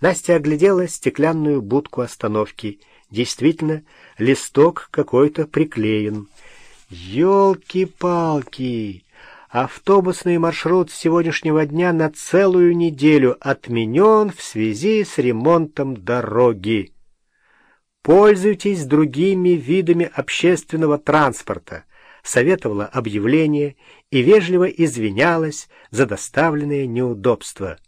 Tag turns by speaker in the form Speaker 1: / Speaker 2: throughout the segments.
Speaker 1: Настя оглядела стеклянную будку остановки. Действительно, листок какой-то приклеен. Ёлки-палки! Автобусный маршрут сегодняшнего дня на целую неделю отменен в связи с ремонтом дороги. Пользуйтесь другими видами общественного транспорта, советовала объявление и вежливо извинялась за доставленные неудобства.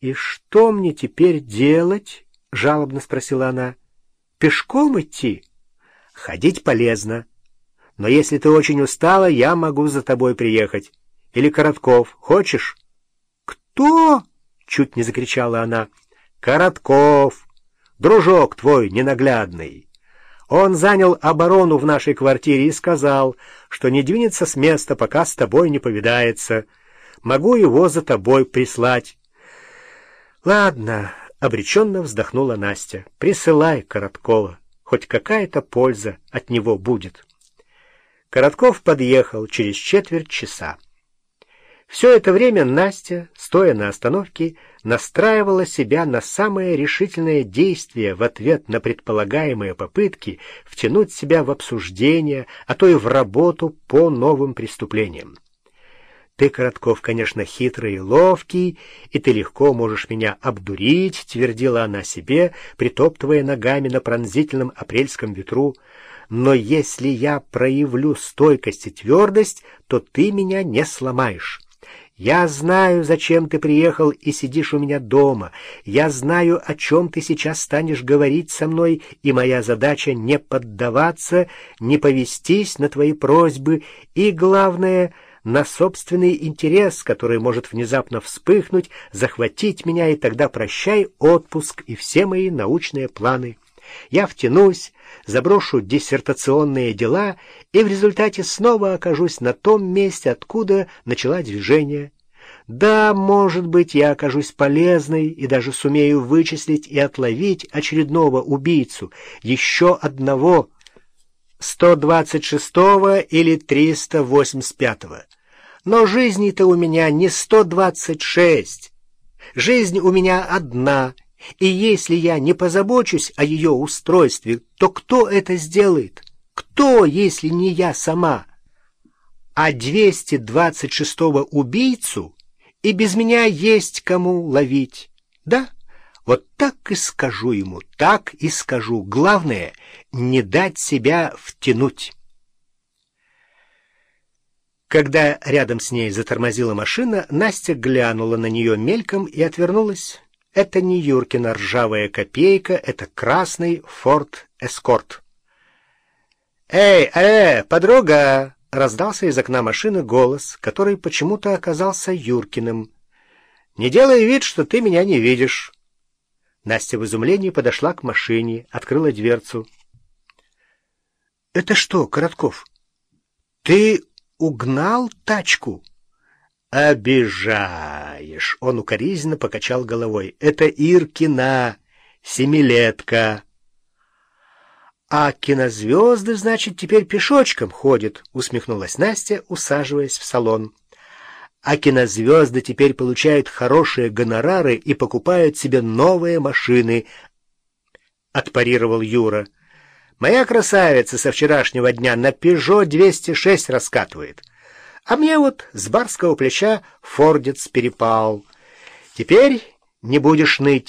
Speaker 1: «И что мне теперь делать?» — жалобно спросила она. «Пешком идти?» «Ходить полезно. Но если ты очень устала, я могу за тобой приехать. Или Коротков. Хочешь?» «Кто?» — чуть не закричала она. «Коротков. Дружок твой ненаглядный». Он занял оборону в нашей квартире и сказал, что не двинется с места, пока с тобой не повидается. Могу его за тобой прислать. «Ладно», — обреченно вздохнула Настя, — «присылай Короткова, хоть какая-то польза от него будет». Коротков подъехал через четверть часа. Все это время Настя, стоя на остановке, настраивала себя на самое решительное действие в ответ на предполагаемые попытки втянуть себя в обсуждение, а то и в работу по новым преступлениям. Ты, Коротков, конечно, хитрый и ловкий, и ты легко можешь меня обдурить, — твердила она себе, притоптывая ногами на пронзительном апрельском ветру. Но если я проявлю стойкость и твердость, то ты меня не сломаешь. Я знаю, зачем ты приехал и сидишь у меня дома. Я знаю, о чем ты сейчас станешь говорить со мной, и моя задача не поддаваться, не повестись на твои просьбы, и, главное — на собственный интерес, который может внезапно вспыхнуть, захватить меня, и тогда прощай отпуск и все мои научные планы. Я втянусь, заброшу диссертационные дела и в результате снова окажусь на том месте, откуда начала движение. Да, может быть, я окажусь полезной и даже сумею вычислить и отловить очередного убийцу, еще одного, 126-го или 385-го. Но жизни-то у меня не сто двадцать шесть. Жизнь у меня одна, и если я не позабочусь о ее устройстве, то кто это сделает? Кто, если не я сама? А 226-го убийцу и без меня есть кому ловить. Да, вот так и скажу ему, так и скажу. Главное — не дать себя втянуть. Когда рядом с ней затормозила машина, Настя глянула на нее мельком и отвернулась. Это не Юркина ржавая копейка, это красный Форд Эскорт. «Эй, э, подруга!» — раздался из окна машины голос, который почему-то оказался Юркиным. «Не делай вид, что ты меня не видишь». Настя в изумлении подошла к машине, открыла дверцу. «Это что, Коротков, ты угнал тачку? Обижаешь. Он укоризненно покачал головой. Это Иркина, семилетка. А кинозвезды, значит, теперь пешочком ходят, усмехнулась Настя, усаживаясь в салон. А кинозвезды теперь получают хорошие гонорары и покупают себе новые машины, отпарировал Юра. Моя красавица со вчерашнего дня на «Пежо 206» раскатывает. А мне вот с барского плеча фордец перепал. Теперь не будешь ныть.